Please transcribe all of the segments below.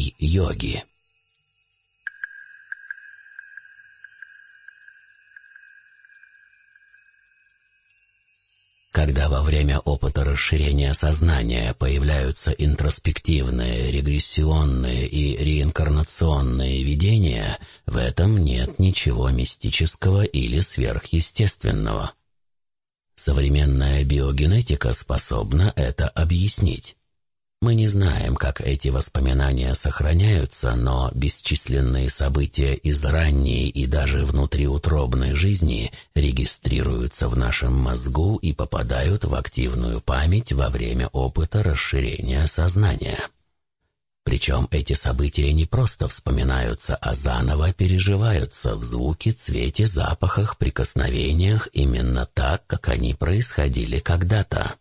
учений йоги. Когда во время опыта расширения сознания появляются интроспективные, регрессионные и реинкарнационные видения, в этом нет ничего мистического или сверхъестественного. Современная биогенетика способна это объяснить. Мы не знаем, как эти воспоминания сохраняются, но бесчисленные события из ранней и даже внутриутробной жизни регистрируются в нашем мозгу и попадают в активную память во время опыта расширения сознания. Причем эти события не просто вспоминаются, а заново переживаются в звуке, цвете, запахах, прикосновениях именно так, как они происходили когда-то.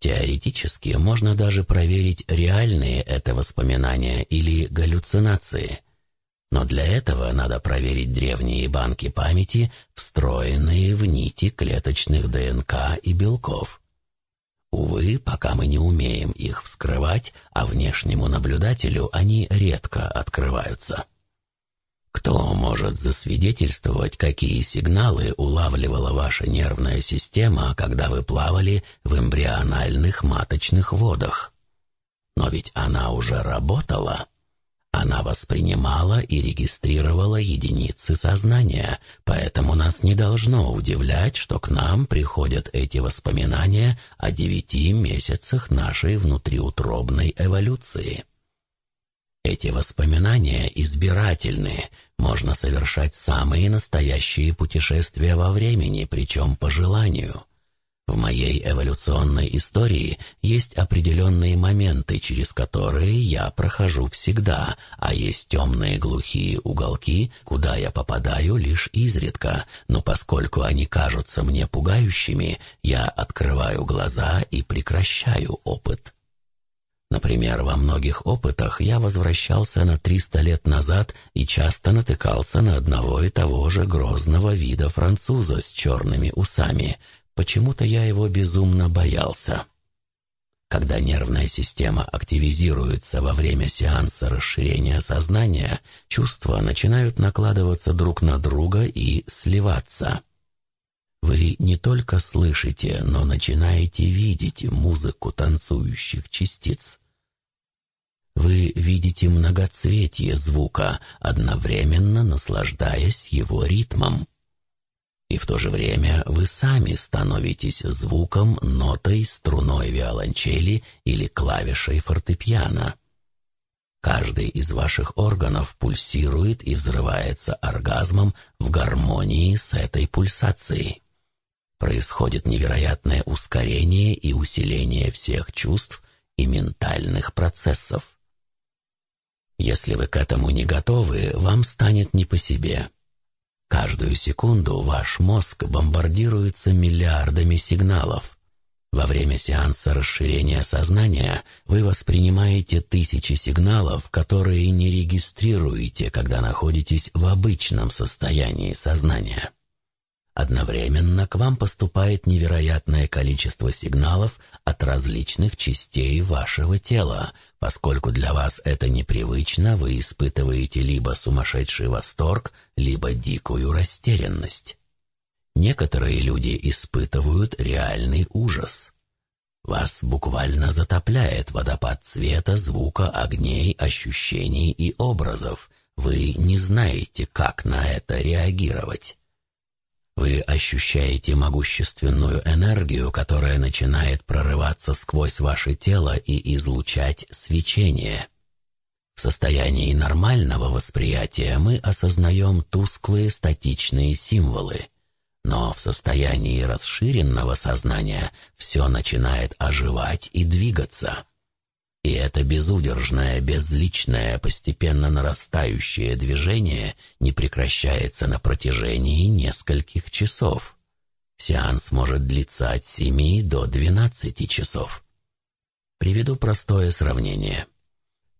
Теоретически можно даже проверить, реальные это воспоминания или галлюцинации. Но для этого надо проверить древние банки памяти, встроенные в нити клеточных ДНК и белков. Увы, пока мы не умеем их вскрывать, а внешнему наблюдателю они редко открываются. Кто может засвидетельствовать, какие сигналы улавливала ваша нервная система, когда вы плавали в эмбриональных маточных водах? Но ведь она уже работала. Она воспринимала и регистрировала единицы сознания, поэтому нас не должно удивлять, что к нам приходят эти воспоминания о девяти месяцах нашей внутриутробной эволюции. Эти воспоминания избирательны, можно совершать самые настоящие путешествия во времени, причем по желанию. В моей эволюционной истории есть определенные моменты, через которые я прохожу всегда, а есть темные глухие уголки, куда я попадаю лишь изредка, но поскольку они кажутся мне пугающими, я открываю глаза и прекращаю опыт. Например, во многих опытах я возвращался на 300 лет назад и часто натыкался на одного и того же грозного вида француза с черными усами. Почему-то я его безумно боялся. Когда нервная система активизируется во время сеанса расширения сознания, чувства начинают накладываться друг на друга и сливаться. Вы не только слышите, но начинаете видеть музыку танцующих частиц. Вы видите многоцветие звука, одновременно наслаждаясь его ритмом. И в то же время вы сами становитесь звуком, нотой, струной виолончели или клавишей фортепиано. Каждый из ваших органов пульсирует и взрывается оргазмом в гармонии с этой пульсацией происходит невероятное ускорение и усиление всех чувств и ментальных процессов. Если вы к этому не готовы, вам станет не по себе. Каждую секунду ваш мозг бомбардируется миллиардами сигналов. Во время сеанса расширения сознания вы воспринимаете тысячи сигналов, которые не регистрируете, когда находитесь в обычном состоянии сознания. Одновременно к вам поступает невероятное количество сигналов от различных частей вашего тела. Поскольку для вас это непривычно, вы испытываете либо сумасшедший восторг, либо дикую растерянность. Некоторые люди испытывают реальный ужас. Вас буквально затопляет водопад цвета, звука, огней, ощущений и образов. Вы не знаете, как на это реагировать. Вы ощущаете могущественную энергию, которая начинает прорываться сквозь ваше тело и излучать свечение. В состоянии нормального восприятия мы осознаем тусклые статичные символы, но в состоянии расширенного сознания все начинает оживать и двигаться. И это безудержное, безличное, постепенно нарастающее движение не прекращается на протяжении нескольких часов. Сеанс может длиться от 7 до 12 часов. Приведу простое сравнение.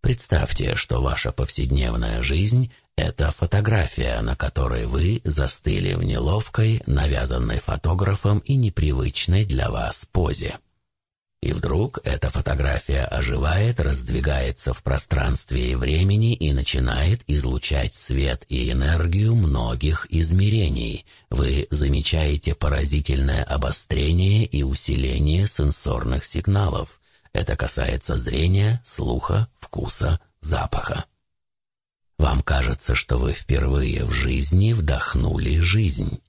Представьте, что ваша повседневная жизнь — это фотография, на которой вы застыли в неловкой, навязанной фотографом и непривычной для вас позе. И вдруг эта фотография оживает, раздвигается в пространстве и времени и начинает излучать свет и энергию многих измерений. Вы замечаете поразительное обострение и усиление сенсорных сигналов. Это касается зрения, слуха, вкуса, запаха. Вам кажется, что вы впервые в жизни вдохнули жизнь.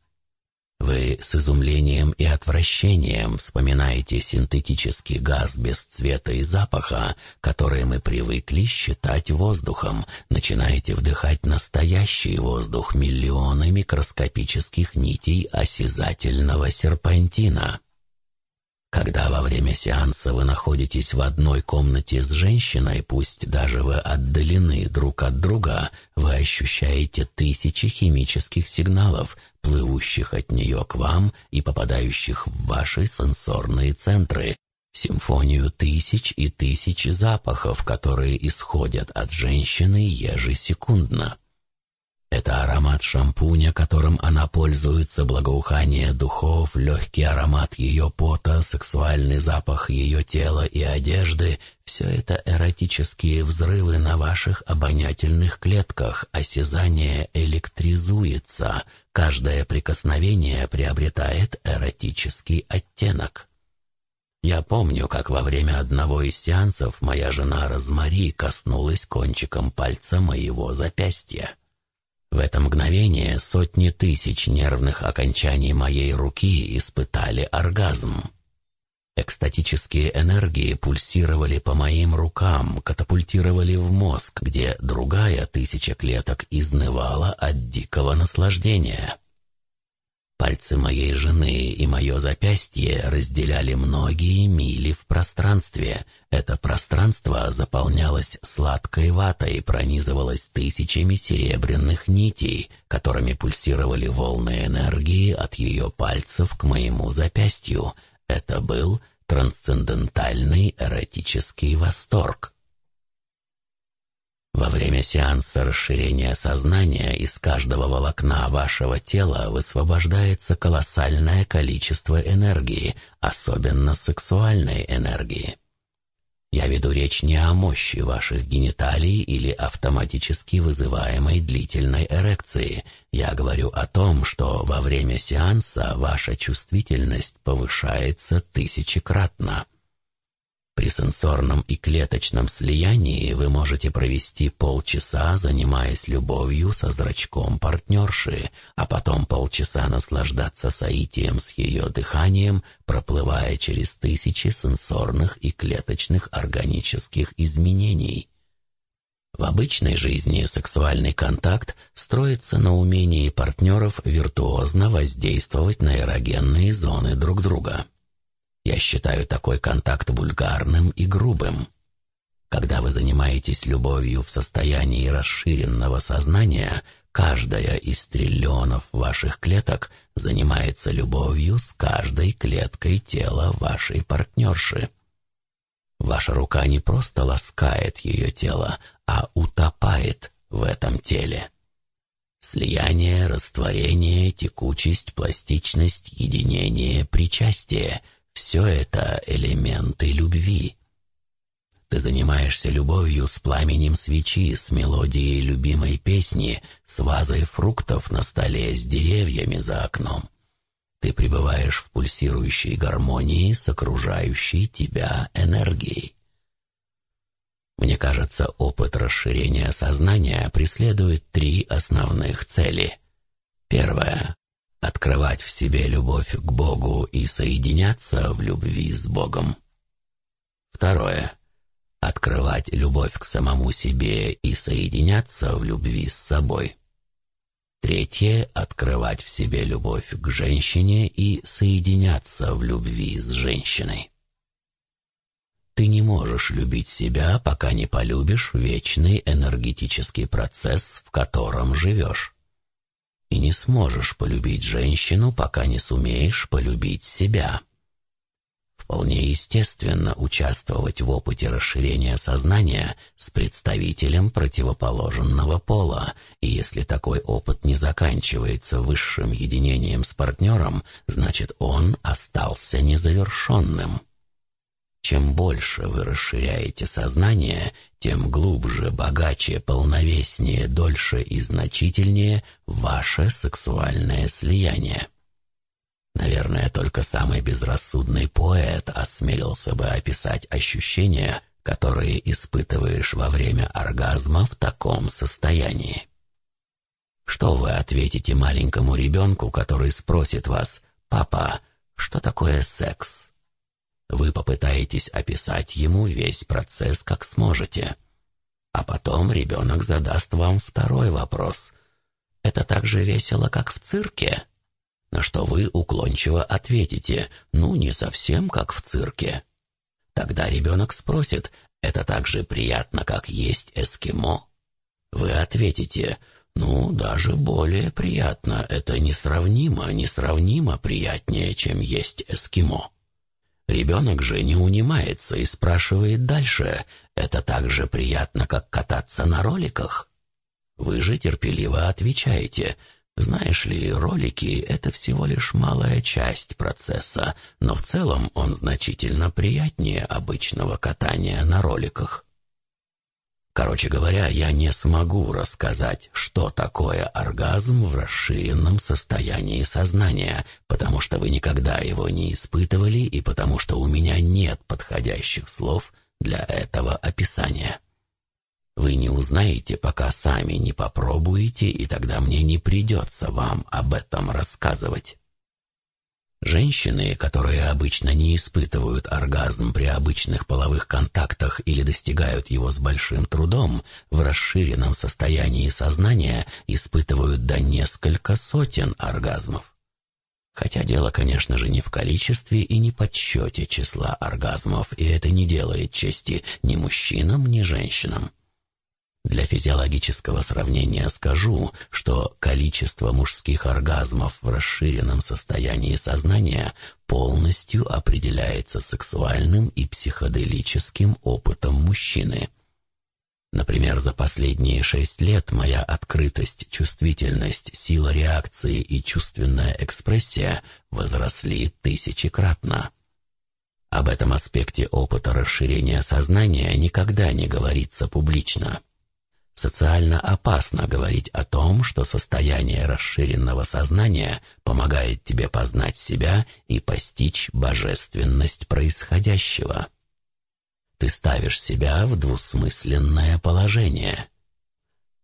Вы с изумлением и отвращением вспоминаете синтетический газ без цвета и запаха, который мы привыкли считать воздухом, начинаете вдыхать настоящий воздух миллионы микроскопических нитей осязательного серпантина. Когда во время сеанса вы находитесь в одной комнате с женщиной, пусть даже вы отдалены друг от друга, ощущаете тысячи химических сигналов, плывущих от нее к вам и попадающих в ваши сенсорные центры, симфонию тысяч и тысяч запахов, которые исходят от женщины ежесекундно. Это аромат шампуня, которым она пользуется, благоухание духов, легкий аромат ее пота, сексуальный запах ее тела и одежды — все это эротические взрывы на ваших обонятельных клетках, осязание электризуется, каждое прикосновение приобретает эротический оттенок. Я помню, как во время одного из сеансов моя жена Розмари коснулась кончиком пальца моего запястья. В это мгновение сотни тысяч нервных окончаний моей руки испытали оргазм. Экстатические энергии пульсировали по моим рукам, катапультировали в мозг, где другая тысяча клеток изнывала от дикого наслаждения. Пальцы моей жены и мое запястье разделяли многие мили в пространстве. Это пространство заполнялось сладкой ватой, пронизывалось тысячами серебряных нитей, которыми пульсировали волны энергии от ее пальцев к моему запястью. Это был трансцендентальный эротический восторг. Во время сеанса расширения сознания из каждого волокна вашего тела высвобождается колоссальное количество энергии, особенно сексуальной энергии. Я веду речь не о мощи ваших гениталий или автоматически вызываемой длительной эрекции. Я говорю о том, что во время сеанса ваша чувствительность повышается тысячекратно. При сенсорном и клеточном слиянии вы можете провести полчаса, занимаясь любовью со зрачком партнерши, а потом полчаса наслаждаться соитием с ее дыханием, проплывая через тысячи сенсорных и клеточных органических изменений. В обычной жизни сексуальный контакт строится на умении партнеров виртуозно воздействовать на эрогенные зоны друг друга. Я считаю такой контакт вульгарным и грубым. Когда вы занимаетесь любовью в состоянии расширенного сознания, каждая из триллионов ваших клеток занимается любовью с каждой клеткой тела вашей партнерши. Ваша рука не просто ласкает ее тело, а утопает в этом теле. Слияние, растворение, текучесть, пластичность, единение, причастие — все это элементы любви. Ты занимаешься любовью с пламенем свечи, с мелодией любимой песни, с вазой фруктов на столе, с деревьями за окном. Ты пребываешь в пульсирующей гармонии с окружающей тебя энергией. Мне кажется, опыт расширения сознания преследует три основных цели. Первое открывать в себе любовь к Богу и соединяться в любви с Богом. Второе. Открывать любовь к самому себе и соединяться в любви с собой. Третье — открывать в себе любовь к женщине и соединяться в любви с женщиной. Ты не можешь любить себя, пока не полюбишь вечный энергетический процесс, в котором живешь и не сможешь полюбить женщину, пока не сумеешь полюбить себя. Вполне естественно участвовать в опыте расширения сознания с представителем противоположного пола, и если такой опыт не заканчивается высшим единением с партнером, значит он остался незавершенным. Чем больше вы расширяете сознание, тем глубже, богаче, полновеснее, дольше и значительнее ваше сексуальное слияние. Наверное, только самый безрассудный поэт осмелился бы описать ощущения, которые испытываешь во время оргазма в таком состоянии. Что вы ответите маленькому ребенку, который спросит вас, «Папа, что такое секс?» Вы попытаетесь описать ему весь процесс, как сможете. А потом ребенок задаст вам второй вопрос. «Это так же весело, как в цирке?» На что вы уклончиво ответите, «Ну, не совсем как в цирке». Тогда ребенок спросит, «Это так же приятно, как есть эскимо?» Вы ответите, «Ну, даже более приятно. Это несравнимо, несравнимо приятнее, чем есть эскимо». Ребенок же не унимается и спрашивает дальше, это так же приятно, как кататься на роликах? Вы же терпеливо отвечаете, знаешь ли, ролики — это всего лишь малая часть процесса, но в целом он значительно приятнее обычного катания на роликах. Короче говоря, я не смогу рассказать, что такое оргазм в расширенном состоянии сознания, потому что вы никогда его не испытывали и потому что у меня нет подходящих слов для этого описания. Вы не узнаете, пока сами не попробуете, и тогда мне не придется вам об этом рассказывать. Женщины, которые обычно не испытывают оргазм при обычных половых контактах или достигают его с большим трудом, в расширенном состоянии сознания испытывают до несколько сотен оргазмов. Хотя дело, конечно же, не в количестве и не подсчете числа оргазмов, и это не делает чести ни мужчинам, ни женщинам. Для физиологического сравнения скажу, что количество мужских оргазмов в расширенном состоянии сознания полностью определяется сексуальным и психоделическим опытом мужчины. Например, за последние шесть лет моя открытость, чувствительность, сила реакции и чувственная экспрессия возросли тысячекратно. Об этом аспекте опыта расширения сознания никогда не говорится публично. Социально опасно говорить о том, что состояние расширенного сознания помогает тебе познать себя и постичь божественность происходящего. Ты ставишь себя в двусмысленное положение.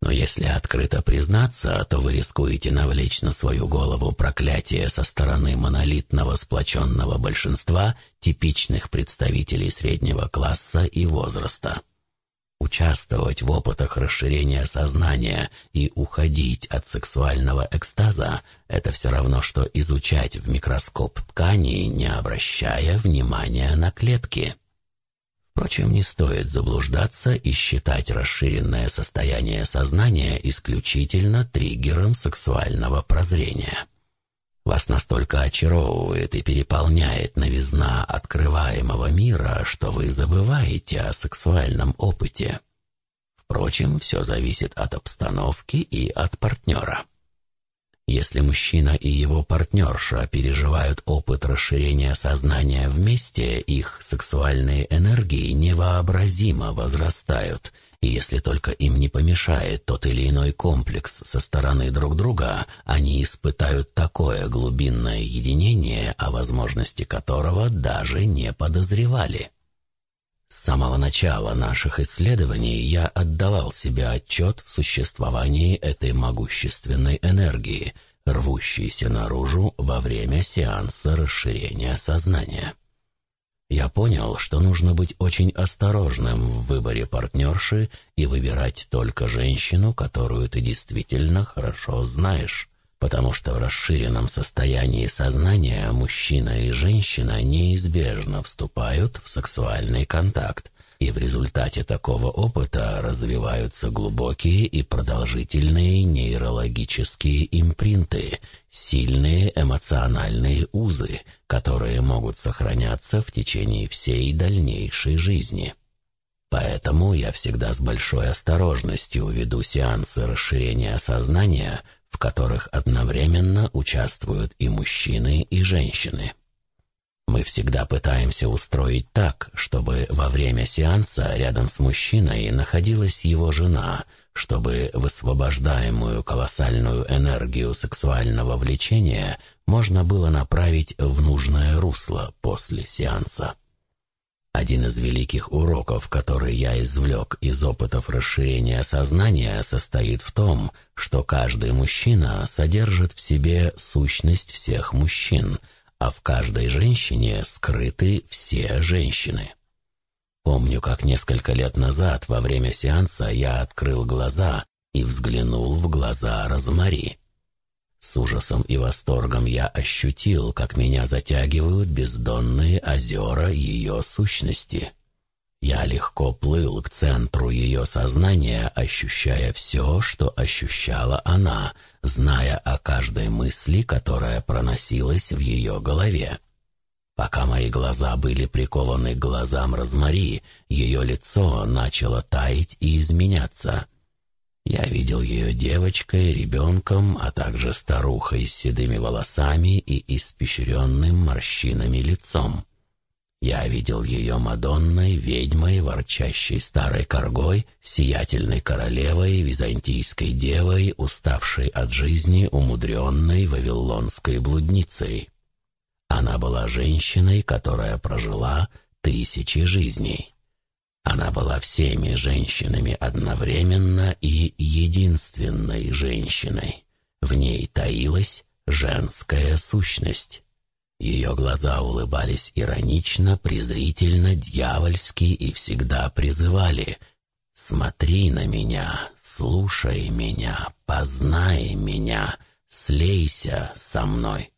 Но если открыто признаться, то вы рискуете навлечь на свою голову проклятие со стороны монолитного сплоченного большинства типичных представителей среднего класса и возраста. Участвовать в опытах расширения сознания и уходить от сексуального экстаза — это все равно, что изучать в микроскоп ткани, не обращая внимания на клетки. Впрочем, не стоит заблуждаться и считать расширенное состояние сознания исключительно триггером сексуального прозрения. Вас настолько очаровывает и переполняет новизна открываемого мира, что вы забываете о сексуальном опыте. Впрочем, все зависит от обстановки и от партнера. Если мужчина и его партнерша переживают опыт расширения сознания вместе, их сексуальные энергии невообразимо возрастают – и если только им не помешает тот или иной комплекс со стороны друг друга, они испытают такое глубинное единение, о возможности которого даже не подозревали. С самого начала наших исследований я отдавал себе отчет в существовании этой могущественной энергии, рвущейся наружу во время сеанса расширения сознания. Я понял, что нужно быть очень осторожным в выборе партнерши и выбирать только женщину, которую ты действительно хорошо знаешь, потому что в расширенном состоянии сознания мужчина и женщина неизбежно вступают в сексуальный контакт, и в результате такого опыта развиваются глубокие и продолжительные нейрологические импринты, сильные эмоциональные узы, которые могут сохраняться в течение всей дальнейшей жизни. Поэтому я всегда с большой осторожностью веду сеансы расширения сознания, в которых одновременно участвуют и мужчины, и женщины. Мы всегда пытаемся устроить так, чтобы во время сеанса рядом с мужчиной находилась его жена, чтобы высвобождаемую колоссальную энергию сексуального влечения можно было направить в нужное русло после сеанса. Один из великих уроков, который я извлек из опытов расширения сознания, состоит в том, что каждый мужчина содержит в себе сущность всех мужчин, а в каждой женщине скрыты все женщины. Помню, как несколько лет назад во время сеанса я открыл глаза и взглянул в глаза Розмари. С ужасом и восторгом я ощутил, как меня затягивают бездонные озера ее сущности. Я легко плыл к центру ее сознания, ощущая все, что ощущала она, зная о каждой мысли, которая проносилась в ее голове. Пока мои глаза были прикованы к глазам Розмари, ее лицо начало таять и изменяться — я видел ее девочкой, ребенком, а также старухой с седыми волосами и испещренным морщинами лицом. Я видел ее Мадонной, ведьмой, ворчащей старой коргой, сиятельной королевой, византийской девой, уставшей от жизни, умудренной вавилонской блудницей. Она была женщиной, которая прожила тысячи жизней. Она была всеми женщинами одновременно и единственной женщиной. В ней таилась женская сущность. Ее глаза улыбались иронично, презрительно, дьявольски и всегда призывали «Смотри на меня, слушай меня, познай меня, слейся со мной».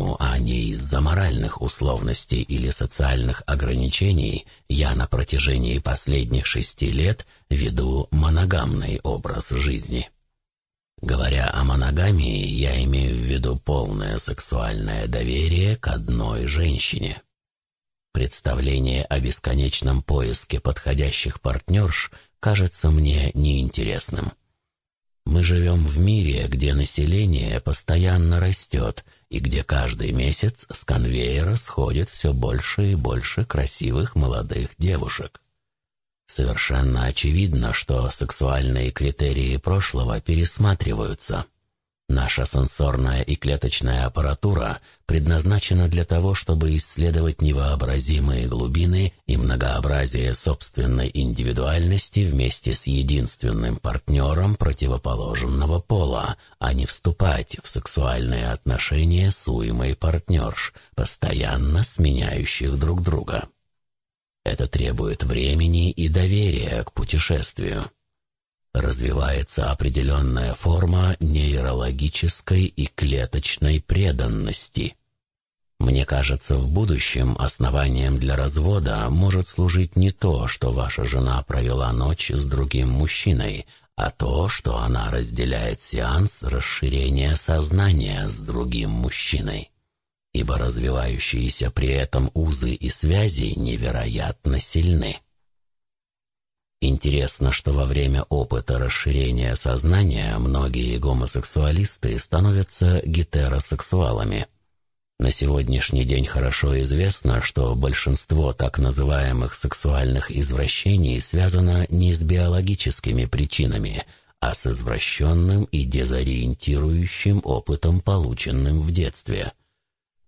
Поэтому, а не из-за моральных условностей или социальных ограничений, я на протяжении последних шести лет веду моногамный образ жизни. Говоря о моногамии, я имею в виду полное сексуальное доверие к одной женщине. Представление о бесконечном поиске подходящих партнерш кажется мне неинтересным. Мы живем в мире, где население постоянно растет, и где каждый месяц с конвейера сходит все больше и больше красивых молодых девушек. Совершенно очевидно, что сексуальные критерии прошлого пересматриваются – Наша сенсорная и клеточная аппаратура предназначена для того, чтобы исследовать невообразимые глубины и многообразие собственной индивидуальности вместе с единственным партнером противоположного пола, а не вступать в сексуальные отношения с уймой партнерш, постоянно сменяющих друг друга. Это требует времени и доверия к путешествию развивается определенная форма нейрологической и клеточной преданности. Мне кажется, в будущем основанием для развода может служить не то, что ваша жена провела ночь с другим мужчиной, а то, что она разделяет сеанс расширения сознания с другим мужчиной. Ибо развивающиеся при этом узы и связи невероятно сильны. Интересно, что во время опыта расширения сознания многие гомосексуалисты становятся гетеросексуалами. На сегодняшний день хорошо известно, что большинство так называемых сексуальных извращений связано не с биологическими причинами, а с извращенным и дезориентирующим опытом, полученным в детстве.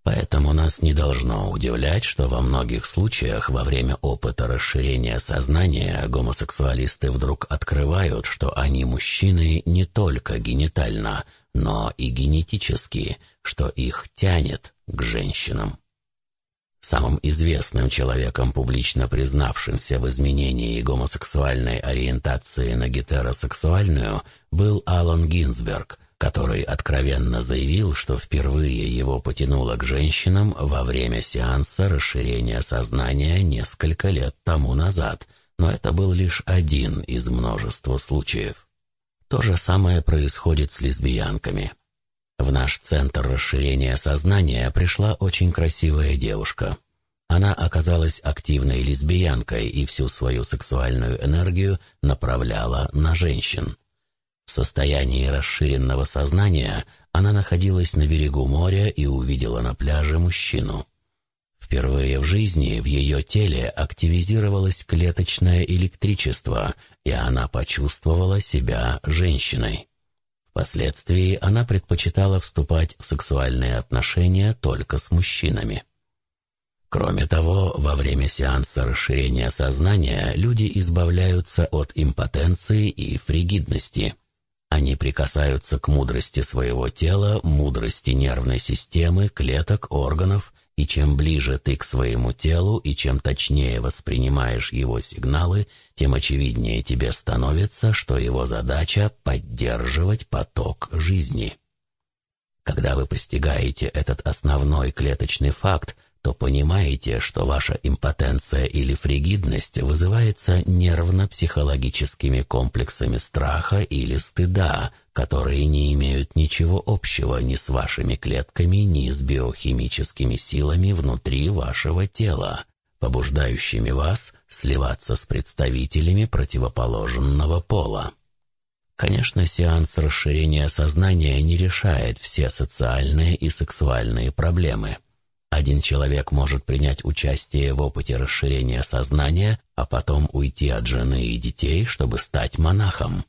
Поэтому нас не должно удивлять, что во многих случаях во время опыта расширения сознания гомосексуалисты вдруг открывают, что они мужчины не только генитально, но и генетически, что их тянет к женщинам. Самым известным человеком, публично признавшимся в изменении гомосексуальной ориентации на гетеросексуальную, был Алан Гинзберг – который откровенно заявил, что впервые его потянуло к женщинам во время сеанса расширения сознания несколько лет тому назад, но это был лишь один из множества случаев. То же самое происходит с лесбиянками. В наш центр расширения сознания пришла очень красивая девушка. Она оказалась активной лесбиянкой и всю свою сексуальную энергию направляла на женщин. В состоянии расширенного сознания она находилась на берегу моря и увидела на пляже мужчину. Впервые в жизни в ее теле активизировалось клеточное электричество, и она почувствовала себя женщиной. Впоследствии она предпочитала вступать в сексуальные отношения только с мужчинами. Кроме того, во время сеанса расширения сознания люди избавляются от импотенции и фригидности – они прикасаются к мудрости своего тела, мудрости нервной системы, клеток, органов, и чем ближе ты к своему телу и чем точнее воспринимаешь его сигналы, тем очевиднее тебе становится, что его задача — поддерживать поток жизни. Когда вы постигаете этот основной клеточный факт, то понимаете, что ваша импотенция или фригидность вызывается нервно-психологическими комплексами страха или стыда, которые не имеют ничего общего ни с вашими клетками, ни с биохимическими силами внутри вашего тела, побуждающими вас сливаться с представителями противоположного пола. Конечно, сеанс расширения сознания не решает все социальные и сексуальные проблемы – один человек может принять участие в опыте расширения сознания, а потом уйти от жены и детей, чтобы стать монахом.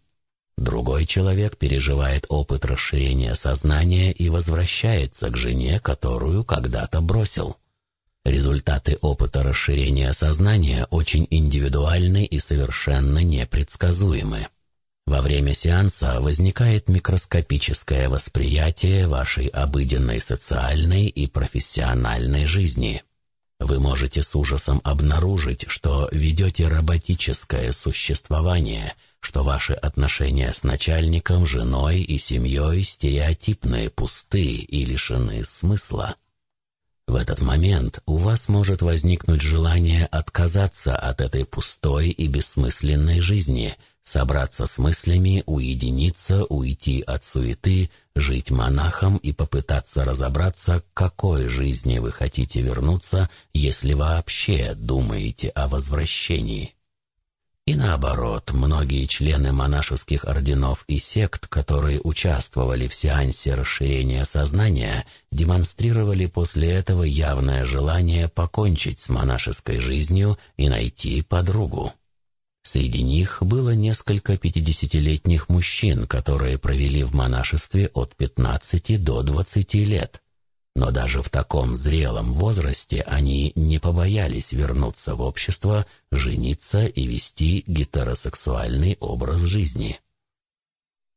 Другой человек переживает опыт расширения сознания и возвращается к жене, которую когда-то бросил. Результаты опыта расширения сознания очень индивидуальны и совершенно непредсказуемы. Во время сеанса возникает микроскопическое восприятие вашей обыденной социальной и профессиональной жизни. Вы можете с ужасом обнаружить, что ведете роботическое существование, что ваши отношения с начальником, женой и семьей стереотипные, пустые и лишены смысла. В этот момент у вас может возникнуть желание отказаться от этой пустой и бессмысленной жизни, собраться с мыслями, уединиться, уйти от суеты, жить монахом и попытаться разобраться, к какой жизни вы хотите вернуться, если вообще думаете о возвращении. И наоборот, многие члены монашеских орденов и сект, которые участвовали в сеансе расширения сознания, демонстрировали после этого явное желание покончить с монашеской жизнью и найти подругу. Среди них было несколько пятидесятилетних мужчин, которые провели в монашестве от 15 до 20 лет. Но даже в таком зрелом возрасте они не побоялись вернуться в общество, жениться и вести гетеросексуальный образ жизни.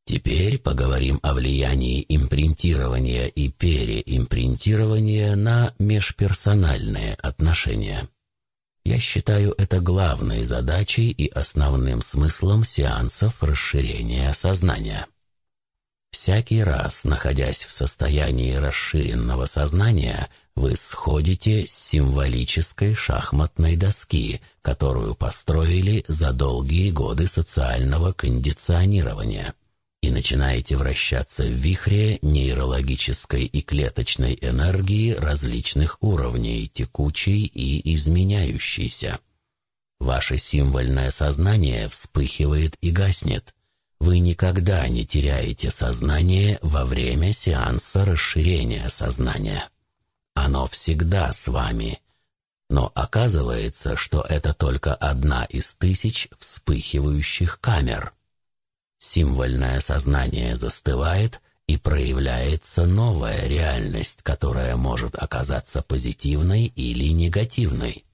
Теперь поговорим о влиянии импринтирования и переимпринтирования на межперсональные отношения. Я считаю это главной задачей и основным смыслом сеансов расширения сознания. Всякий раз, находясь в состоянии расширенного сознания, вы сходите с символической шахматной доски, которую построили за долгие годы социального кондиционирования, и начинаете вращаться в вихре нейрологической и клеточной энергии различных уровней, текучей и изменяющейся. Ваше символьное сознание вспыхивает и гаснет, вы никогда не теряете сознание во время сеанса расширения сознания. Оно всегда с вами. Но оказывается, что это только одна из тысяч вспыхивающих камер. Символьное сознание застывает, и проявляется новая реальность, которая может оказаться позитивной или негативной.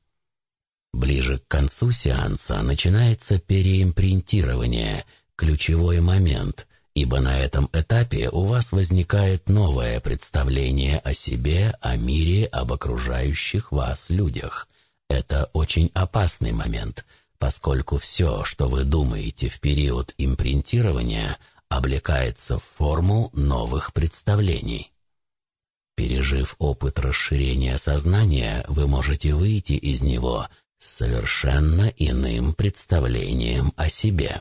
Ближе к концу сеанса начинается переимпринтирование – ключевой момент, ибо на этом этапе у вас возникает новое представление о себе, о мире, об окружающих вас людях. Это очень опасный момент, поскольку все, что вы думаете в период импринтирования, облекается в форму новых представлений. Пережив опыт расширения сознания, вы можете выйти из него с совершенно иным представлением о себе.